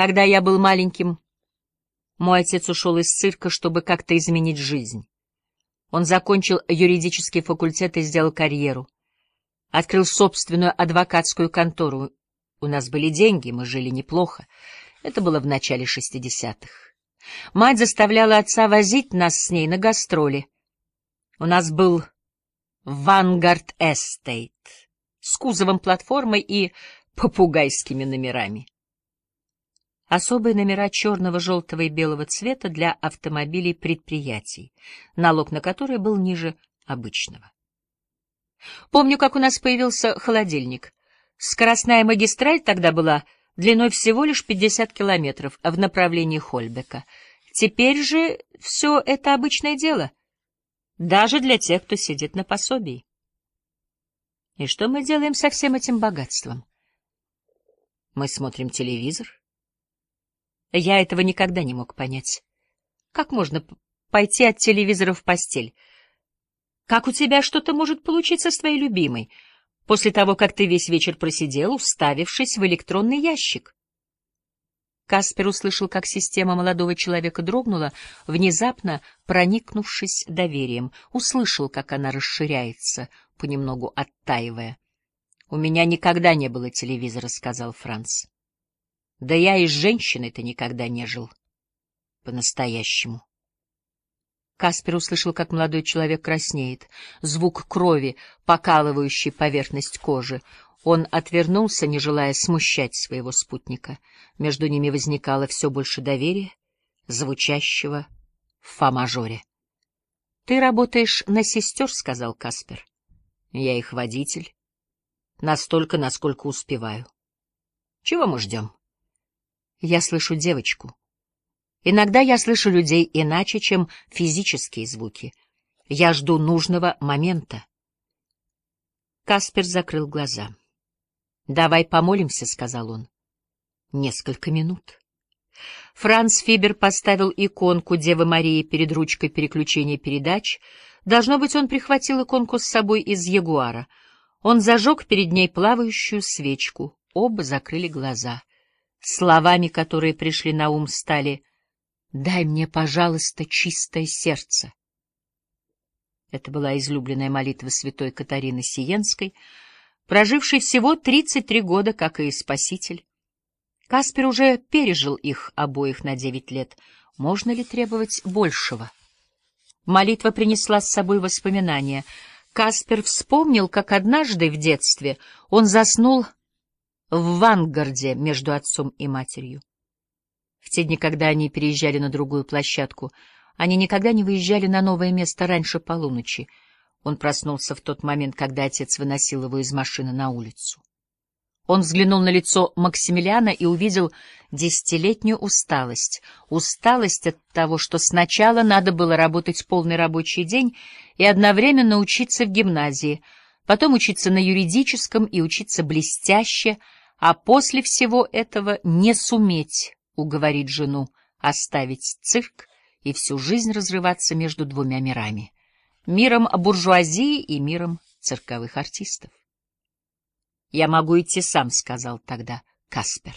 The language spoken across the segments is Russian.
Когда я был маленьким, мой отец ушел из цирка, чтобы как-то изменить жизнь. Он закончил юридический факультет и сделал карьеру. Открыл собственную адвокатскую контору. У нас были деньги, мы жили неплохо. Это было в начале шестидесятых. Мать заставляла отца возить нас с ней на гастроли. У нас был «Вангард Эстейт» с кузовом платформой и попугайскими номерами. Особые номера черного, желтого и белого цвета для автомобилей предприятий, налог на которые был ниже обычного. Помню, как у нас появился холодильник. Скоростная магистраль тогда была длиной всего лишь 50 километров в направлении Хольбека. Теперь же все это обычное дело, даже для тех, кто сидит на пособии. И что мы делаем со всем этим богатством? Мы смотрим телевизор. Я этого никогда не мог понять. Как можно пойти от телевизора в постель? Как у тебя что-то может получиться с твоей любимой, после того, как ты весь вечер просидел, уставившись в электронный ящик? Каспер услышал, как система молодого человека дрогнула, внезапно проникнувшись доверием. Услышал, как она расширяется, понемногу оттаивая. — У меня никогда не было телевизора, — сказал Франц. — Да я и с женщиной-то никогда не жил. По-настоящему. Каспер услышал, как молодой человек краснеет. Звук крови, покалывающий поверхность кожи. Он отвернулся, не желая смущать своего спутника. Между ними возникало все больше доверия, звучащего в фа-мажоре. — Ты работаешь на сестер, — сказал Каспер. — Я их водитель. Настолько, насколько успеваю. Чего мы ждем? Я слышу девочку. Иногда я слышу людей иначе, чем физические звуки. Я жду нужного момента. Каспер закрыл глаза. «Давай помолимся», — сказал он. Несколько минут. Франц Фибер поставил иконку Девы Марии перед ручкой переключения передач. Должно быть, он прихватил иконку с собой из Ягуара. Он зажег перед ней плавающую свечку. Оба закрыли глаза. Словами, которые пришли на ум, стали «Дай мне, пожалуйста, чистое сердце». Это была излюбленная молитва святой Катарины Сиенской — проживший всего 33 года, как и Спаситель. Каспер уже пережил их обоих на девять лет. Можно ли требовать большего? Молитва принесла с собой воспоминания. Каспер вспомнил, как однажды в детстве он заснул в Вангарде между отцом и матерью. В те дни, когда они переезжали на другую площадку, они никогда не выезжали на новое место раньше полуночи — он проснулся в тот момент, когда отец выносил его из машины на улицу. Он взглянул на лицо Максимилиана и увидел десятилетнюю усталость. Усталость от того, что сначала надо было работать полный рабочий день и одновременно учиться в гимназии, потом учиться на юридическом и учиться блестяще, а после всего этого не суметь уговорить жену оставить цирк и всю жизнь разрываться между двумя мирами миром буржуазии и миром цирковых артистов. «Я могу идти сам», — сказал тогда Каспер.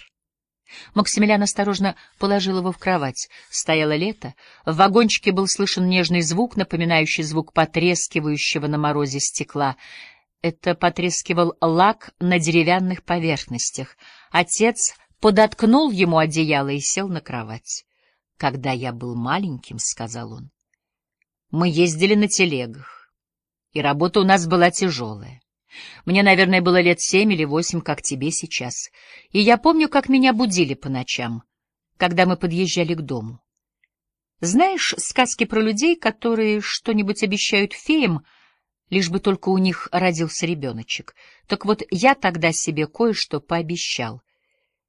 Максимилиан осторожно положил его в кровать. Стояло лето. В вагончике был слышен нежный звук, напоминающий звук потрескивающего на морозе стекла. Это потрескивал лак на деревянных поверхностях. Отец подоткнул ему одеяло и сел на кровать. «Когда я был маленьким», — сказал он, мы ездили на телегах, и работа у нас была тяжелая. Мне, наверное, было лет семь или восемь, как тебе сейчас. И я помню, как меня будили по ночам, когда мы подъезжали к дому. Знаешь сказки про людей, которые что-нибудь обещают феям, лишь бы только у них родился ребеночек? Так вот, я тогда себе кое-что пообещал.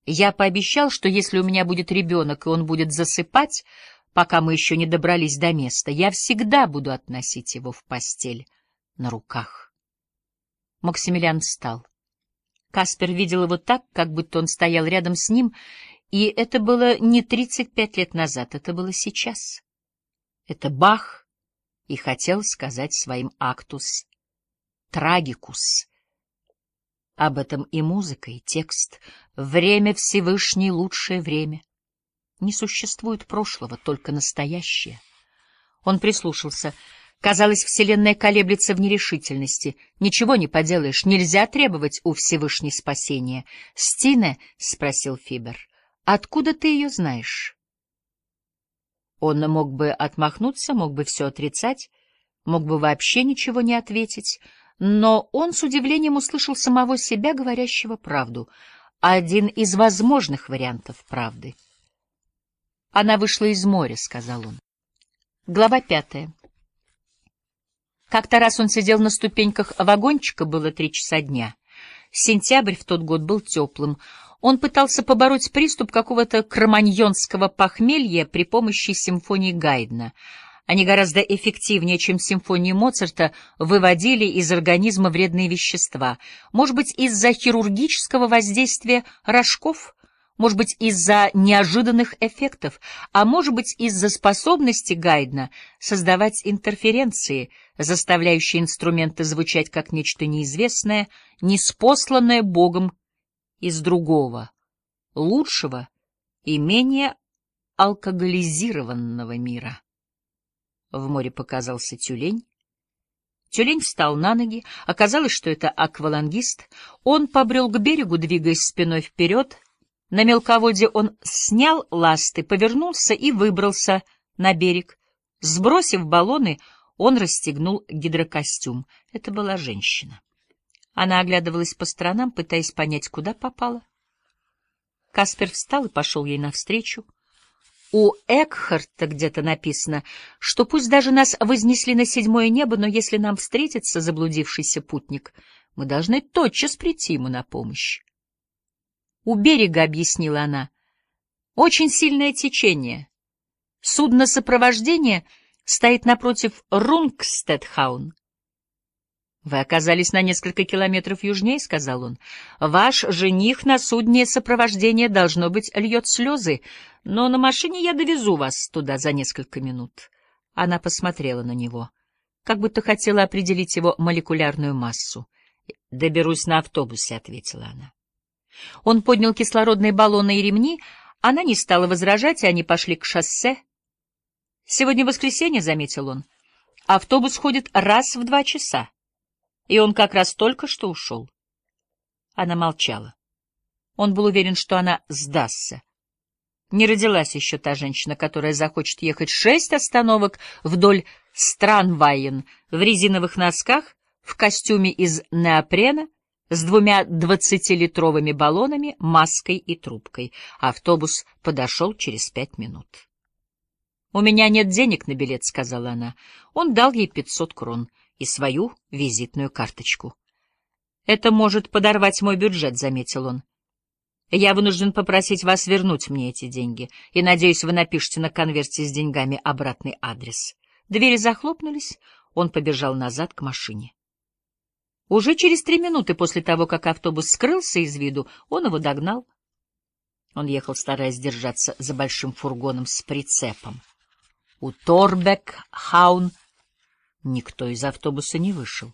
Я пообещал, что если у меня будет ребенок, и он будет засыпать, пока мы еще не добрались до места. Я всегда буду относить его в постель на руках. Максимилиан встал. Каспер видел его так, как будто он стоял рядом с ним, и это было не тридцать пять лет назад, это было сейчас. Это Бах и хотел сказать своим «актус», «трагикус». Об этом и музыка, и текст. Время Всевышний — лучшее время. Не существует прошлого, только настоящее. Он прислушался. Казалось, Вселенная колеблется в нерешительности. Ничего не поделаешь, нельзя требовать у Всевышней спасения. — Стине? — спросил Фибер. — Откуда ты ее знаешь? Он мог бы отмахнуться, мог бы все отрицать, мог бы вообще ничего не ответить, но он с удивлением услышал самого себя, говорящего правду. Один из возможных вариантов правды. «Она вышла из моря», — сказал он. Глава пятая. Как-то раз он сидел на ступеньках вагончика, было три часа дня. Сентябрь в тот год был теплым. Он пытался побороть приступ какого-то кроманьонского похмелья при помощи симфонии Гайдна. Они гораздо эффективнее, чем симфонии Моцарта, выводили из организма вредные вещества. Может быть, из-за хирургического воздействия рожков, может быть, из-за неожиданных эффектов, а может быть, из-за способности Гайдна создавать интерференции, заставляющие инструменты звучать как нечто неизвестное, неспосланное Богом из другого, лучшего и менее алкоголизированного мира. В море показался тюлень. Тюлень встал на ноги. Оказалось, что это аквалангист. Он побрел к берегу, двигаясь спиной вперед. На мелководье он снял ласты, повернулся и выбрался на берег. Сбросив баллоны, он расстегнул гидрокостюм. Это была женщина. Она оглядывалась по сторонам, пытаясь понять, куда попала. Каспер встал и пошел ей навстречу. У Экхарта где-то написано, что пусть даже нас вознесли на седьмое небо, но если нам встретится заблудившийся путник, мы должны тотчас прийти ему на помощь. У берега, — объяснила она, — очень сильное течение. Судно сопровождения стоит напротив Рунгстедхаун. «Вы оказались на несколько километров южнее», — сказал он. «Ваш жених на судне сопровождения, должно быть, льет слезы, но на машине я довезу вас туда за несколько минут». Она посмотрела на него, как будто хотела определить его молекулярную массу. «Доберусь на автобусе», — ответила она. Он поднял кислородные баллоны и ремни, она не стала возражать, и они пошли к шоссе. «Сегодня воскресенье», — заметил он. «Автобус ходит раз в два часа». И он как раз только что ушел. Она молчала. Он был уверен, что она сдастся. Не родилась еще та женщина, которая захочет ехать шесть остановок вдоль Странвайен в резиновых носках, в костюме из неопрена, с двумя двадцатилитровыми баллонами, маской и трубкой. Автобус подошел через пять минут. «У меня нет денег на билет», — сказала она. Он дал ей пятьсот крон и свою визитную карточку. «Это может подорвать мой бюджет», — заметил он. «Я вынужден попросить вас вернуть мне эти деньги, и, надеюсь, вы напишете на конверте с деньгами обратный адрес». Двери захлопнулись, он побежал назад к машине. Уже через три минуты после того, как автобус скрылся из виду, он его догнал. Он ехал, стараясь держаться за большим фургоном с прицепом. У Торбек-Хаун Никто из автобуса не вышел.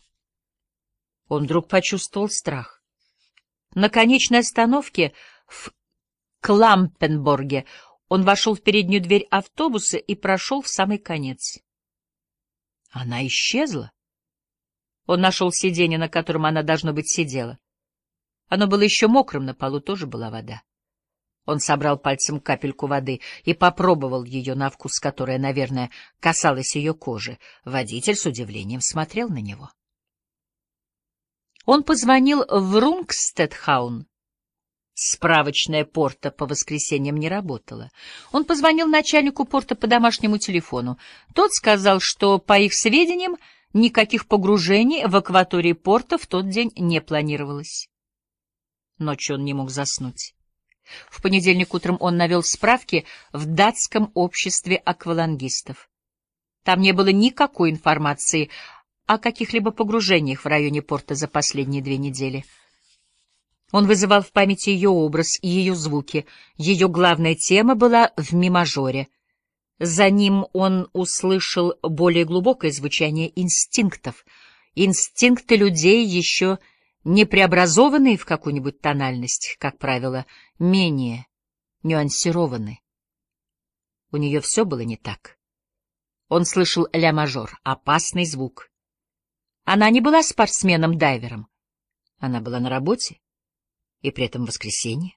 Он вдруг почувствовал страх. На конечной остановке в Клампенборге он вошел в переднюю дверь автобуса и прошел в самый конец. Она исчезла. Он нашел сиденье, на котором она, должно быть, сидела. Оно было еще мокрым, на полу тоже была вода. Он собрал пальцем капельку воды и попробовал ее на вкус, которая, наверное, касалась ее кожи. Водитель с удивлением смотрел на него. Он позвонил в Рунгстедхаун. Справочная порта по воскресеньям не работала. Он позвонил начальнику порта по домашнему телефону. Тот сказал, что, по их сведениям, никаких погружений в акватории порта в тот день не планировалось. Ночью он не мог заснуть. В понедельник утром он навел справки в датском обществе аквалангистов. Там не было никакой информации о каких-либо погружениях в районе порта за последние две недели. Он вызывал в памяти ее образ и ее звуки. Ее главная тема была в ми-мажоре. За ним он услышал более глубокое звучание инстинктов. Инстинкты людей еще не преобразованные в какую-нибудь тональность, как правило, менее нюансированы. У нее все было не так. Он слышал ля-мажор, опасный звук. Она не была спортсменом-дайвером. Она была на работе, и при этом воскресенье.